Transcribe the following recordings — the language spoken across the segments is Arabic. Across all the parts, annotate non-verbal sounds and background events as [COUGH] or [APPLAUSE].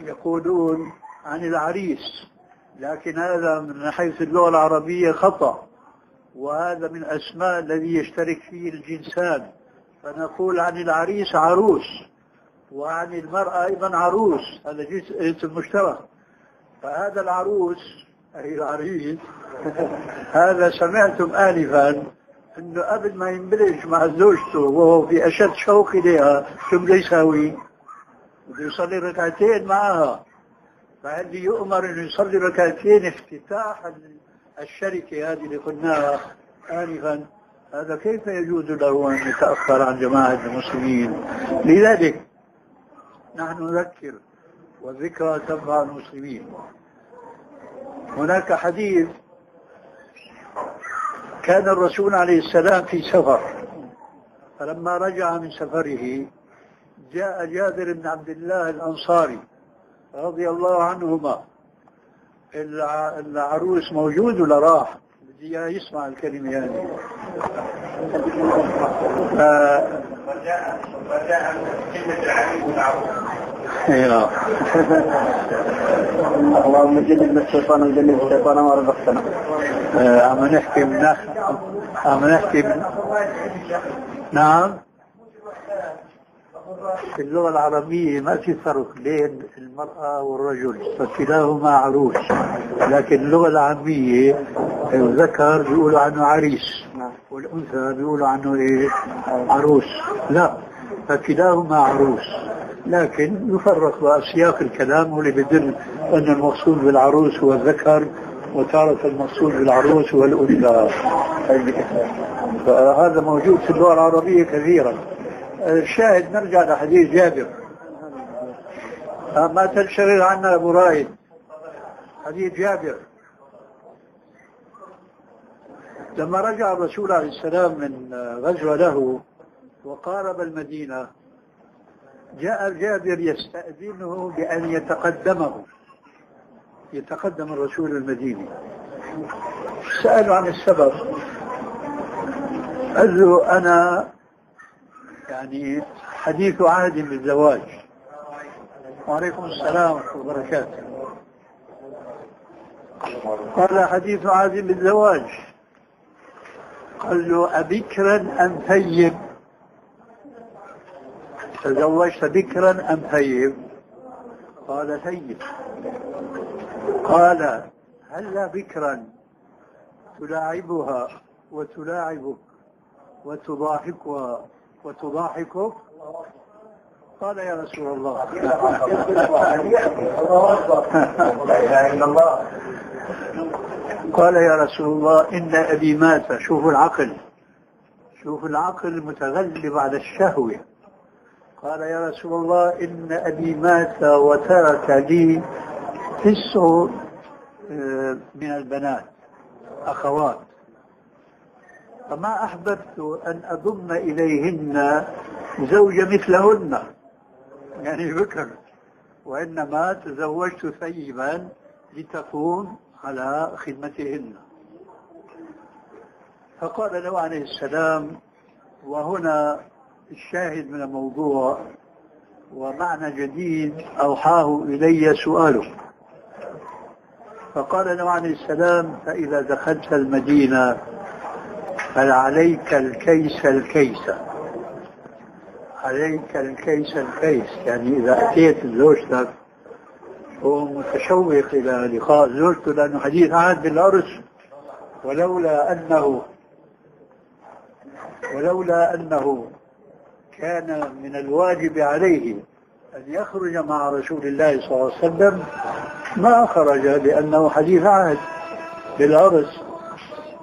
يقولون عن العريس لكن هذا من حيث اللغة العربية خطأ وهذا من أسماء الذي يشترك فيه الجنسان فنقول عن العريس عروس وعن المرأة أيضا عروس هذا جنس مشترك فهذا العروس أي العريس [LAUGHS] هذا سمعتم آنفا أنه قبل ما ينبلج مع زوجته وهو في أشد شوق إليها شو بده يساوي؟ بده يصلي ركعتين معها. فهل يؤمر أنه يصلي ركعتين افتتاح الشركة هذه اللي قلناها آنفا. هذا كيف يجوز له أن يتأخر عن جماعة المسلمين؟ لذلك نحن نذكر والذكرى تنفع المسلمين. هناك حديث كان الرسول عليه السلام في سفر. فلما رجع من سفره جاء جابر بن عبد الله الأنصاري رضي الله عنهما. العروس موجود ولا راح؟ بدي يسمع الكلمة يعني. رجاء رجاء كلمة العريس والعروس أيوه اللهم جنبنا الشيطان وجنب الشيطان ما رزقتنا. عم نحكي من عم نحكي من نعم. في اللغة العربية ما في فرق بين المرأة والرجل فكلاهما عروس. لكن اللغة العامية الذكر بيقولوا عنه عريس والأنثى بيقولوا عنه إيه؟ عروس. لا فكلاهما عروس. لكن يفرق بأسياق الكلام واللي بدل أن المقصود بالعروس هو الذكر وتارة المقصود بالعروس هو الأنثى. فهذا موجود في اللغة العربية كثيرا. الشاهد نرجع لحديث جابر. ما تنشغل عنا أبو رايد حديث جابر. لما رجع الرسول عليه السلام من غزوة له وقارب المدينة جاء جابر يستأذنه بأن يتقدمه. يتقدم الرسول المديني. سأله عن السبب. قال له أنا يعني حديث عهد بالزواج. وعليكم السلام ورحمة الله وبركاته. قال حديث عهد بالزواج. قال له أبكرا أم ثيب؟ تزوجت بكرا أم ثيب؟ قال ثيب. قال هل بكرا؟ تلاعبها وتلاعبك وتضاحكها. وتضاحكك؟ قال يا رسول الله. قال يا رسول الله إن أبي مات شوفوا العقل. شوفوا العقل المتغلب على الشهوة. قال يا رسول الله إن أبي مات وترك لي تسع آه، من البنات أخوات. فما أحببت أن أضم إليهن زوجة مثلهن. يعني بكر وإنما تزوجت ثيبا لتكون على خدمتهن. فقال له عليه السلام وهنا الشاهد من الموضوع ومعنى جديد أوحاه إلي سؤاله فقال له عليه السلام فإذا دخلت المدينة فعليك الكيس الكيس. عليك الكيس الكيس. يعني إذا أتيت زوجتك هو متشوق إلى لقاء زوجته لأنه حديث عهد بالعرس. ولولا أنه ولولا أنه كان من الواجب عليه أن يخرج مع رسول الله صلى الله عليه وسلم ما خرج لأنه حديث عهد بالعرس.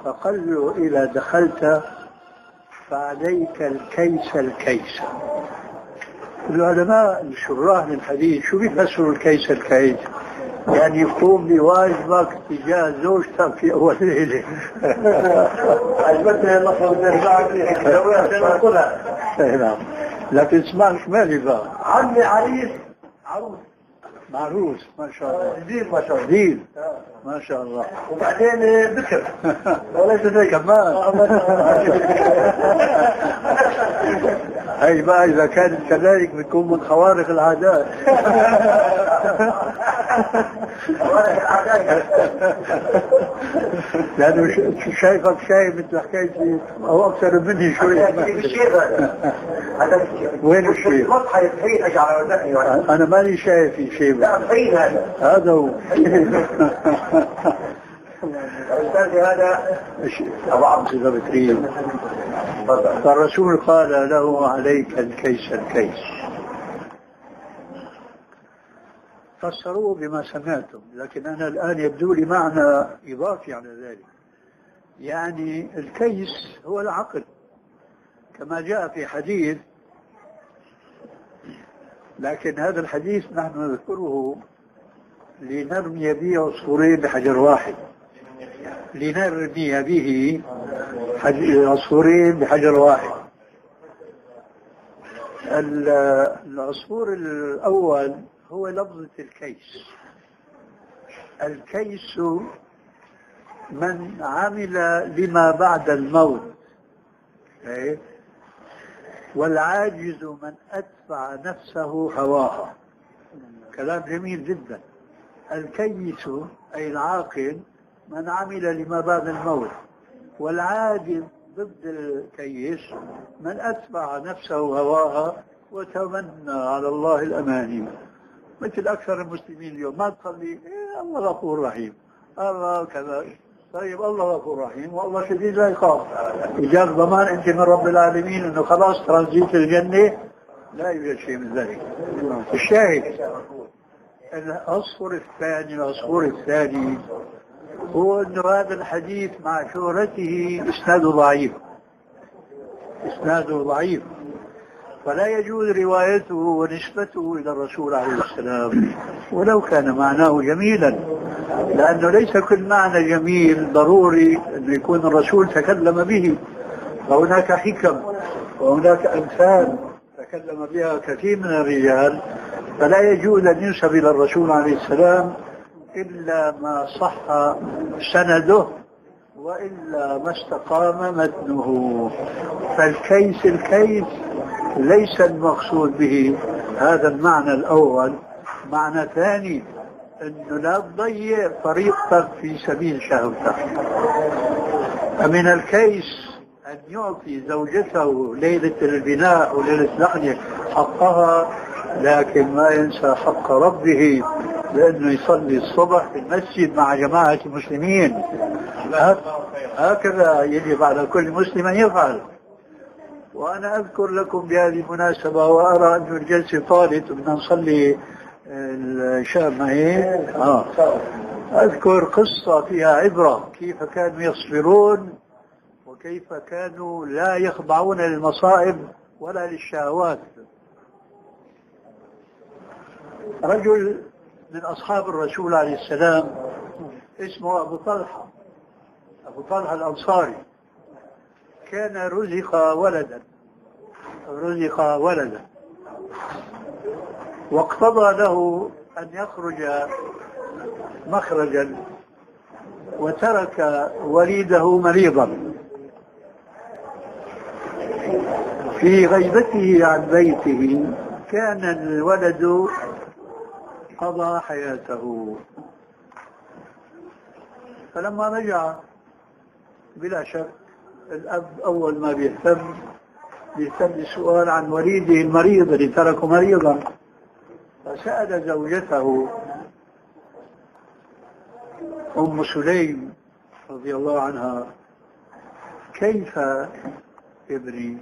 فقال له إذا دخلت فعليك الكيس الكيس. العلماء الشراح للحديث شو بيفسروا الكيس الكيس؟ يعني يقوم بواجبك تجاه زوجتك في أول ليلة. [LAUGHS] عجبتني اللفظ [LAUGHS] نعم. لكن اسمعك مالي بقى عمي عريس عروس. معروس ما شاء الله. جديد ما شاء الله. جديد ما شاء الله. وبعدين بكر [LAUGHS] وليس زي كمان. [LAUGHS] هي بقى إذا كانت كذلك بتكون من خوارق العادات [LAUGHS] لأنه ش- شايفك شايف مثل حكايتي أو أكثر مني شوي. هذا وين الشيخ؟ أنا ماني شايف شيء. هذا. هو. [LAUGHS] [LAUGHS] الاستاذ هذا أبو عبد أبو بكرين تفضل فالرسول قال له عليك الكيس الكيس. فسروه بما سمعتم لكن أنا الآن يبدو لي معنى إضافي على ذلك. يعني الكيس هو العقل. كما جاء في حديث لكن هذا الحديث نحن نذكره لنرمي به عصفورين بحجر واحد. لنرمي به عصفورين بحجر واحد. ال- العصفور الأول هو لفظة الكيس. الكيس من عمل لما بعد الموت. إيه؟ والعاجز من أتبع نفسه هواها. كلام جميل جدا. الكيس أي العاقل من عمل لما بعد الموت. والعاجز ضد الكيس من أتبع نفسه هواها وتمنى على الله الأماني. مثل أكثر المسلمين اليوم ما تصلي؟ إيه الله غفور رحيم. الله كذا. طيب الله غفور رحيم. والله شديد يخاف. إجاك ضمان أنت من رب العالمين أنه خلاص ترانزيت الجنة. لا يوجد شيء من ذلك. الشاهد العصفور الثاني العصفور الثاني. هو أن هذا الحديث مع شهرته إسناده ضعيف. إسناده ضعيف. فلا يجوز روايته ونسبته إلى الرسول عليه السلام. ولو كان معناه جميلا. لأنه ليس كل معنى جميل ضروري أن يكون الرسول تكلم به. فهناك حكم وهناك أمثال تكلم بها كثير من الرجال. فلا يجوز أن ينسب إلى الرسول عليه السلام إلا ما صح سنده وإلا ما استقام متنه. فالكيس الكيس ليس المقصود به. هذا المعنى الأول. معنى ثاني أنه لا تضيع طريقتك في سبيل شهوتك فمن الكيس أن يعطي زوجته ليلة البناء وليلة الأغنية حقها لكن ما ينسى حق ربه. لأنه يصلي الصبح في المسجد مع جماعة المسلمين. هكذا يجب على كل مسلم أن يفعل. وأنا أذكر لكم بهذه المناسبة وأرى أن الجلسة طالت وبدنا نصلي العشاء معي آه. أذكر قصة فيها عبرة كيف كانوا يصبرون وكيف كانوا لا يخضعون للمصائب ولا للشهوات. رجل من أصحاب الرسول عليه السلام اسمه أبو طلحة أبو طلحة الأنصاري. كان رزق ولدا رزق ولدا. واقتضى له أن يخرج مخرجا وترك وليده مريضا. في غيبته عن بيته كان الولد قضى حياته. فلما رجع بلا شك الأب أول ما بيهتم بيهتم بالسؤال عن وليده المريض اللي تركه مريضا فسأل زوجته أم سليم رضي الله عنها كيف ابني؟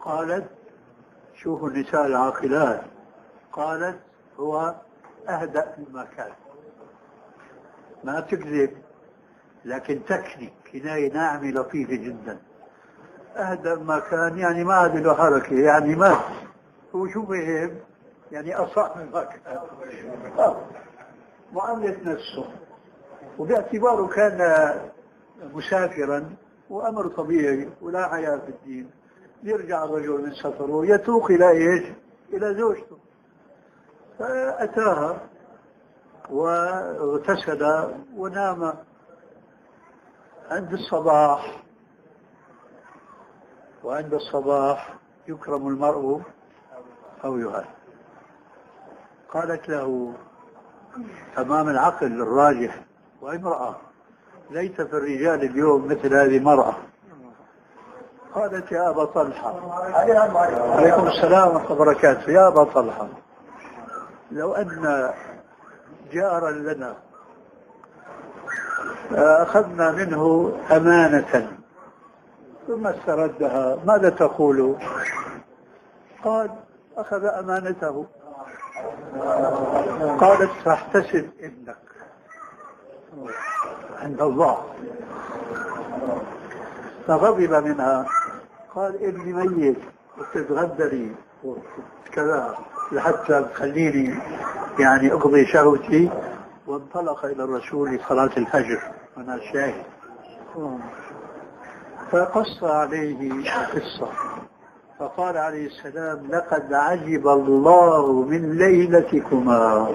قالت شوفوا النساء العاقلات. قالت هو أهدأ مما كان. ما تكذب لكن تكني كناية ناعمة لطيفة جدا. أهدأ ما كان يعني ما عاد له حركة يعني مات هو شو فهم يعني أصح مما كان. معاملة نفسه. وباعتباره كان مسافرا وأمر طبيعي ولا حياة في الدين. يرجع الرجل من سفره يتوق إلى إيش؟ إلى زوجته. فأتاها واغتسل ونام عند الصباح. وعند الصباح يكرم المرء أو يهان. قالت له أمام العقل الراجح وامرأة ليس في الرجال اليوم مثل هذه مرأة قالت يا أبا طلحة. عليكم السلام ورحمة الله وبركاته. يا أبا طلحة. لو أن جارا لنا أخذنا منه أمانة. ثم استردها ماذا تقول؟ قال أخذ أمانته. قالت فاحتسب ابنك عند الله. فغضب منها. قال ابني ميت وتتغدري وكذا لحتى تخليني يعني أقضي شهوتي وانطلق إلى الرسول صلاه الفجر أنا شاهد. فقص عليه القصة. فقال عليه السلام لقد عجب الله من ليلتكما.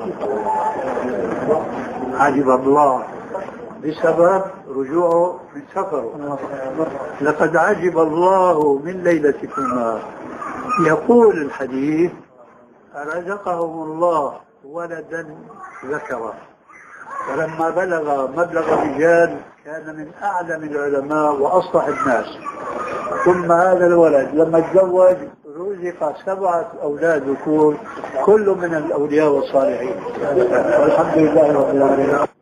عجب الله بسبب رجوعه من سفره. لقد عجب الله من ليلتكما. يقول الحديث رزقهم الله ولدا ذكرا ولما بلغ مبلغ الرجال كان من أعلم العلماء وأصلح الناس. ثم هذا الولد لما تزوج رزق سبعة أولاد ذكور كل من الأولياء والصالحين. والحمد لله رب العالمين.